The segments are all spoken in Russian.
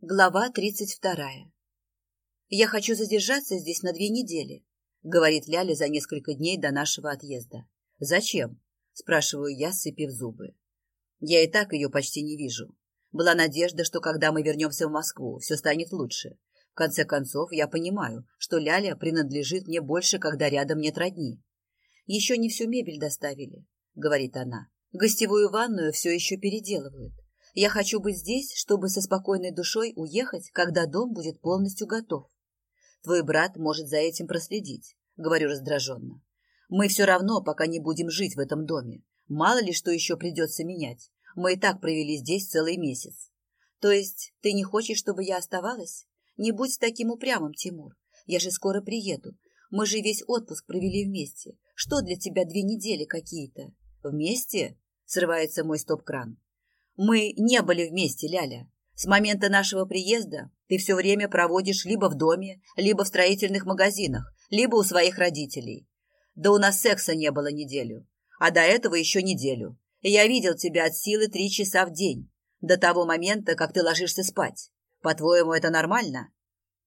Глава 32. «Я хочу задержаться здесь на две недели», — говорит Ляля за несколько дней до нашего отъезда. «Зачем?» — спрашиваю я, сыпив зубы. Я и так ее почти не вижу. Была надежда, что когда мы вернемся в Москву, все станет лучше. В конце концов, я понимаю, что Ляля принадлежит мне больше, когда рядом нет родни. «Еще не всю мебель доставили», — говорит она. «Гостевую ванную все еще переделывают. Я хочу быть здесь, чтобы со спокойной душой уехать, когда дом будет полностью готов. Твой брат может за этим проследить, говорю раздраженно. Мы все равно пока не будем жить в этом доме. Мало ли что еще придется менять. Мы и так провели здесь целый месяц. То есть ты не хочешь, чтобы я оставалась? Не будь таким упрямым, Тимур. Я же скоро приеду. Мы же весь отпуск провели вместе. Что для тебя две недели какие-то? Вместе? Срывается мой стоп-кран. Мы не были вместе, Ляля. С момента нашего приезда ты все время проводишь либо в доме, либо в строительных магазинах, либо у своих родителей. Да у нас секса не было неделю, а до этого еще неделю. Я видел тебя от силы три часа в день, до того момента, как ты ложишься спать. По-твоему, это нормально?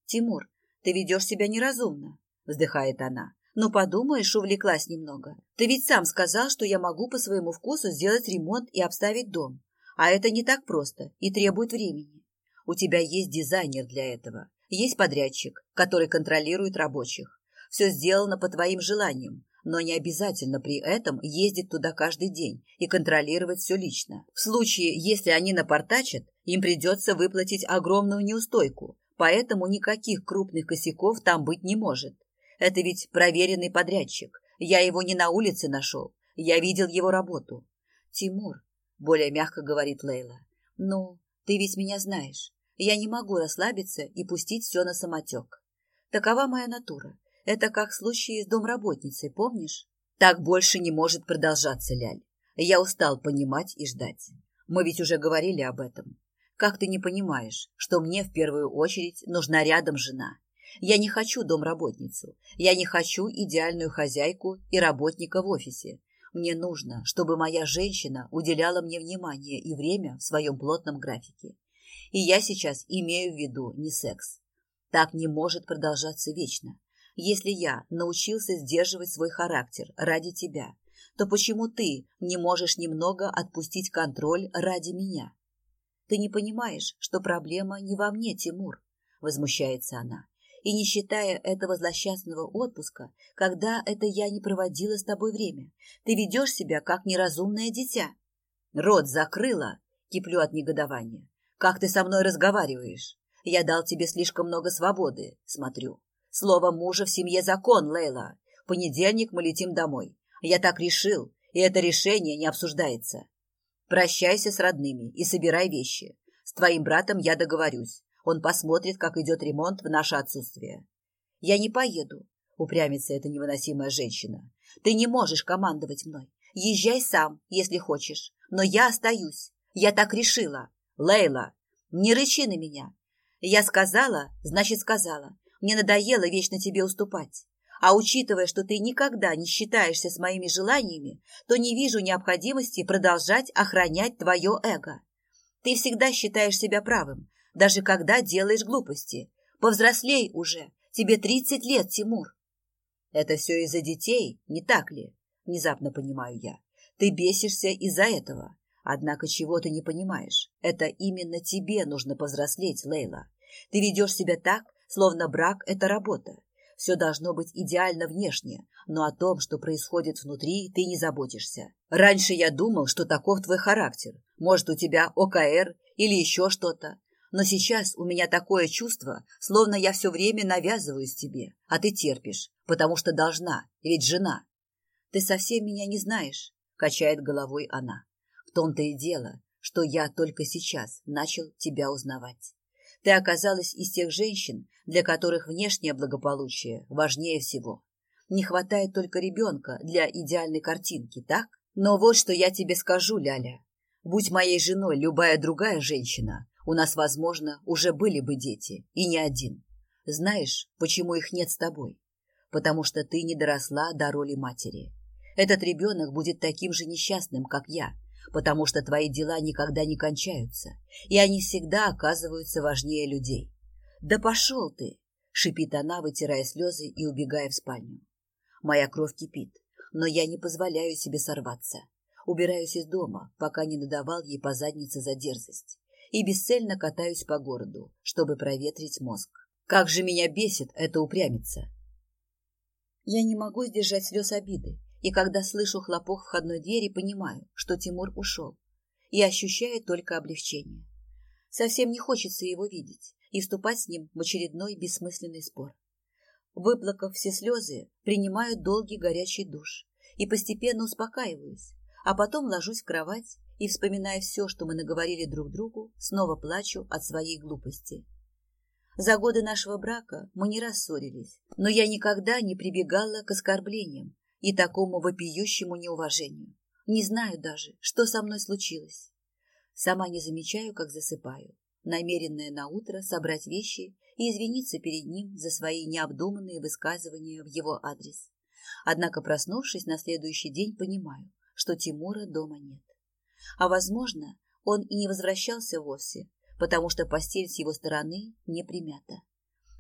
Тимур, ты ведешь себя неразумно, вздыхает она. Но подумаешь, увлеклась немного. Ты ведь сам сказал, что я могу по своему вкусу сделать ремонт и обставить дом. А это не так просто и требует времени. У тебя есть дизайнер для этого. Есть подрядчик, который контролирует рабочих. Все сделано по твоим желаниям, но не обязательно при этом ездить туда каждый день и контролировать все лично. В случае, если они напортачат, им придется выплатить огромную неустойку, поэтому никаких крупных косяков там быть не может. Это ведь проверенный подрядчик. Я его не на улице нашел. Я видел его работу. Тимур, более мягко говорит Лейла. Ну, ты ведь меня знаешь. Я не могу расслабиться и пустить все на самотек. Такова моя натура. Это как случай случае с домработницей, помнишь? Так больше не может продолжаться, Ляль. Я устал понимать и ждать. Мы ведь уже говорили об этом. Как ты не понимаешь, что мне в первую очередь нужна рядом жена? Я не хочу домработницу. Я не хочу идеальную хозяйку и работника в офисе. Мне нужно, чтобы моя женщина уделяла мне внимание и время в своем плотном графике. И я сейчас имею в виду не секс. Так не может продолжаться вечно. Если я научился сдерживать свой характер ради тебя, то почему ты не можешь немного отпустить контроль ради меня? Ты не понимаешь, что проблема не во мне, Тимур, возмущается она и не считая этого злосчастного отпуска, когда это я не проводила с тобой время. Ты ведешь себя, как неразумное дитя. Рот закрыла, киплю от негодования. Как ты со мной разговариваешь? Я дал тебе слишком много свободы, смотрю. Слово мужа в семье закон, Лейла. В понедельник мы летим домой. Я так решил, и это решение не обсуждается. Прощайся с родными и собирай вещи. С твоим братом я договорюсь. Он посмотрит, как идет ремонт в наше отсутствие. Я не поеду, упрямится эта невыносимая женщина. Ты не можешь командовать мной. Езжай сам, если хочешь. Но я остаюсь. Я так решила. Лейла, не рычи на меня. Я сказала, значит сказала. Мне надоело вечно тебе уступать. А учитывая, что ты никогда не считаешься с моими желаниями, то не вижу необходимости продолжать охранять твое эго. Ты всегда считаешь себя правым, даже когда делаешь глупости. Повзрослей уже. Тебе 30 лет, Тимур. Это все из-за детей, не так ли? Внезапно понимаю я. Ты бесишься из-за этого. Однако чего ты не понимаешь? Это именно тебе нужно повзрослеть, Лейла. Ты ведешь себя так, словно брак – это работа. Все должно быть идеально внешне, но о том, что происходит внутри, ты не заботишься. Раньше я думал, что таков твой характер. Может, у тебя ОКР или еще что-то. Но сейчас у меня такое чувство, словно я все время навязываюсь тебе, а ты терпишь, потому что должна, ведь жена. Ты совсем меня не знаешь, качает головой она. В том-то и дело, что я только сейчас начал тебя узнавать. Ты оказалась из тех женщин, для которых внешнее благополучие важнее всего. Не хватает только ребенка для идеальной картинки, так? Но вот что я тебе скажу, Ляля. Будь моей женой любая другая женщина, у нас, возможно, уже были бы дети, и не один. Знаешь, почему их нет с тобой? Потому что ты не доросла до роли матери. Этот ребенок будет таким же несчастным, как я, потому что твои дела никогда не кончаются, и они всегда оказываются важнее людей. Да пошел ты! Шипит она, вытирая слезы и убегая в спальню. Моя кровь кипит, но я не позволяю себе сорваться. Убираюсь из дома, пока не надавал ей по заднице за дерзость и бесцельно катаюсь по городу, чтобы проветрить мозг. Как же меня бесит эта упрямица! Я не могу сдержать слез обиды, и когда слышу хлопок входной двери, понимаю, что Тимур ушел, и ощущаю только облегчение. Совсем не хочется его видеть и вступать с ним в очередной бессмысленный спор. Выплакав все слезы, принимаю долгий горячий душ и постепенно успокаиваюсь, а потом ложусь в кровать и, вспоминая все, что мы наговорили друг другу, снова плачу от своей глупости. За годы нашего брака мы не рассорились, но я никогда не прибегала к оскорблениям и такому вопиющему неуважению. Не знаю даже, что со мной случилось. Сама не замечаю, как засыпаю, намеренная на утро собрать вещи и извиниться перед ним за свои необдуманные высказывания в его адрес. Однако, проснувшись на следующий день, понимаю, что Тимура дома нет а, возможно, он и не возвращался вовсе, потому что постель с его стороны не примята.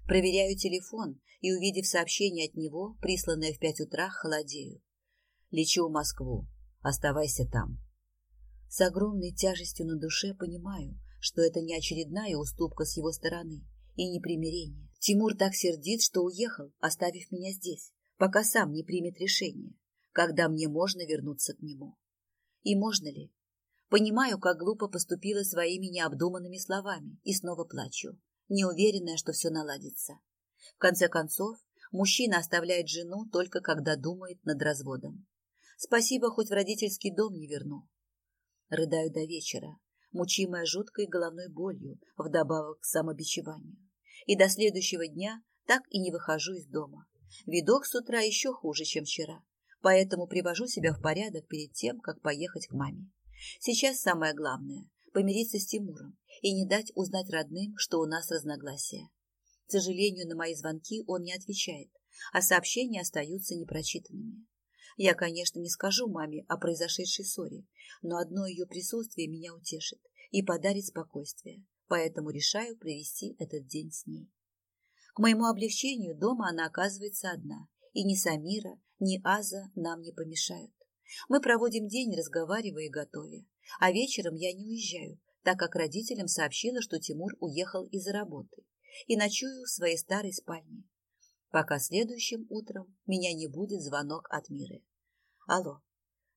Проверяю телефон и, увидев сообщение от него, присланное в пять утра, холодею. Лечу в Москву. Оставайся там. С огромной тяжестью на душе понимаю, что это не очередная уступка с его стороны и не примирение. Тимур так сердит, что уехал, оставив меня здесь, пока сам не примет решение, когда мне можно вернуться к нему. И можно ли, Понимаю, как глупо поступила своими необдуманными словами и снова плачу, неуверенная, что все наладится. В конце концов, мужчина оставляет жену только когда думает над разводом. Спасибо, хоть в родительский дом не верну. Рыдаю до вечера, мучимая жуткой головной болью, вдобавок к самобичеванию. И до следующего дня так и не выхожу из дома. Видок с утра еще хуже, чем вчера, поэтому привожу себя в порядок перед тем, как поехать к маме. Сейчас самое главное – помириться с Тимуром и не дать узнать родным, что у нас разногласия. К сожалению, на мои звонки он не отвечает, а сообщения остаются непрочитанными. Я, конечно, не скажу маме о произошедшей ссоре, но одно ее присутствие меня утешит и подарит спокойствие, поэтому решаю провести этот день с ней. К моему облегчению дома она оказывается одна, и ни Самира, ни Аза нам не помешают. Мы проводим день, разговаривая и готовя. А вечером я не уезжаю, так как родителям сообщила, что Тимур уехал из-за работы и ночую в своей старой спальне. Пока следующим утром меня не будет звонок от Миры. Алло.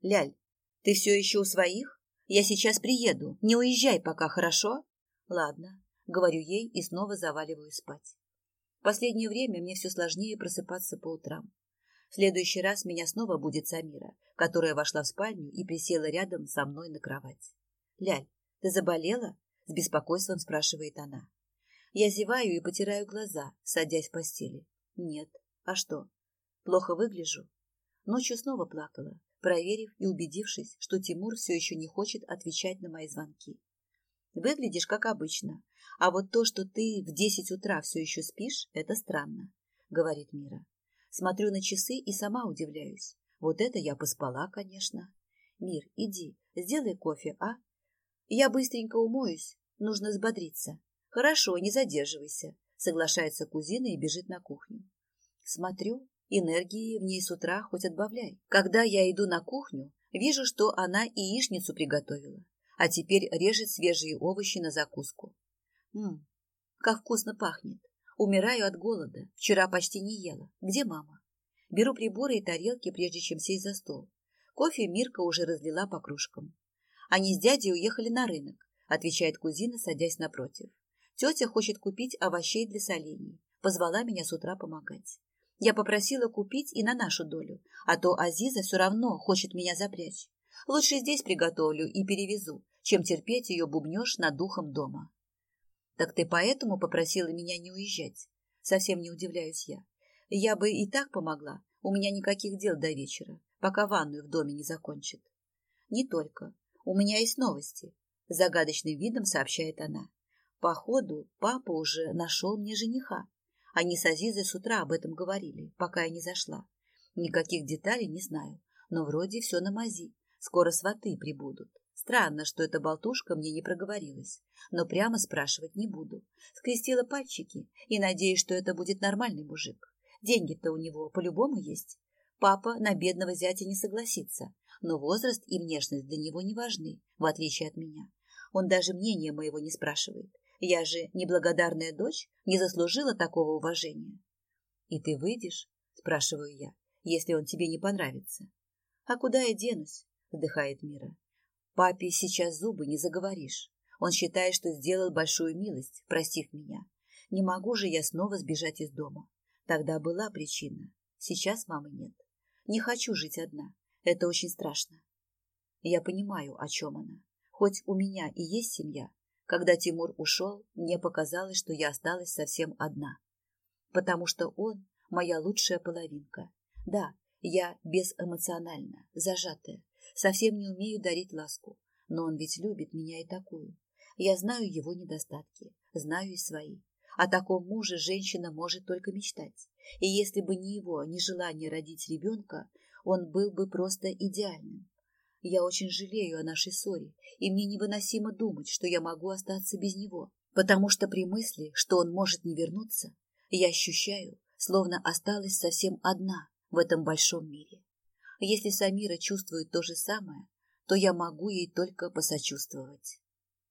Ляль, ты все еще у своих? Я сейчас приеду. Не уезжай пока, хорошо? Ладно, говорю ей и снова заваливаю спать. Последнее время мне все сложнее просыпаться по утрам. Следующий раз меня снова будет Самира, которая вошла в спальню и присела рядом со мной на кровать. «Ляль, ты заболела?» – с беспокойством спрашивает она. Я зеваю и потираю глаза, садясь в постели. «Нет. А что? Плохо выгляжу?» Ночью снова плакала, проверив и убедившись, что Тимур все еще не хочет отвечать на мои звонки. «Выглядишь как обычно, а вот то, что ты в десять утра все еще спишь, это странно», — говорит Мира. Смотрю на часы и сама удивляюсь. Вот это я поспала, конечно. Мир, иди, сделай кофе, а? Я быстренько умоюсь. Нужно взбодриться. Хорошо, не задерживайся. Соглашается кузина и бежит на кухню. Смотрю, энергии в ней с утра хоть отбавляй. Когда я иду на кухню, вижу, что она яичницу приготовила, а теперь режет свежие овощи на закуску. Ммм, как вкусно пахнет. Умираю от голода. Вчера почти не ела. Где мама? Беру приборы и тарелки, прежде чем сесть за стол. Кофе Мирка уже разлила по кружкам. Они с дядей уехали на рынок, отвечает кузина, садясь напротив. Тетя хочет купить овощей для солений. Позвала меня с утра помогать. Я попросила купить и на нашу долю, а то Азиза все равно хочет меня запрячь. Лучше здесь приготовлю и перевезу, чем терпеть ее бубнешь над духом дома. Так ты поэтому попросила меня не уезжать? Совсем не удивляюсь я. Я бы и так помогла. У меня никаких дел до вечера, пока ванную в доме не закончит. Не только. У меня есть новости. Загадочным видом сообщает она. Походу, папа уже нашел мне жениха. Они с Азизой с утра об этом говорили, пока я не зашла. Никаких деталей не знаю, но вроде все на мази. Скоро сваты прибудут. Странно, что эта болтушка мне не проговорилась, но прямо спрашивать не буду. Скрестила пальчики и надеюсь, что это будет нормальный мужик. Деньги-то у него по-любому есть. Папа на бедного зятя не согласится, но возраст и внешность для него не важны, в отличие от меня. Он даже мнения моего не спрашивает. Я же неблагодарная дочь, не заслужила такого уважения. И ты выйдешь, спрашиваю я, если он тебе не понравится. А куда я денусь? вздыхает Мира. Папе сейчас зубы не заговоришь. Он считает, что сделал большую милость, простив меня. Не могу же я снова сбежать из дома. Тогда была причина. Сейчас мамы нет. Не хочу жить одна. Это очень страшно. Я понимаю, о чем она. Хоть у меня и есть семья, когда Тимур ушел, мне показалось, что я осталась совсем одна. Потому что он – моя лучшая половинка. Да, я безэмоциональна, зажатая, совсем не умею дарить ласку, но он ведь любит меня и такую. Я знаю его недостатки, знаю и свои. О таком муже женщина может только мечтать. И если бы не его не желание родить ребенка, он был бы просто идеальным. Я очень жалею о нашей ссоре, и мне невыносимо думать, что я могу остаться без него, потому что при мысли, что он может не вернуться, я ощущаю, словно осталась совсем одна в этом большом мире. А если Самира чувствует то же самое, то я могу ей только посочувствовать.